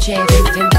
DJ Vin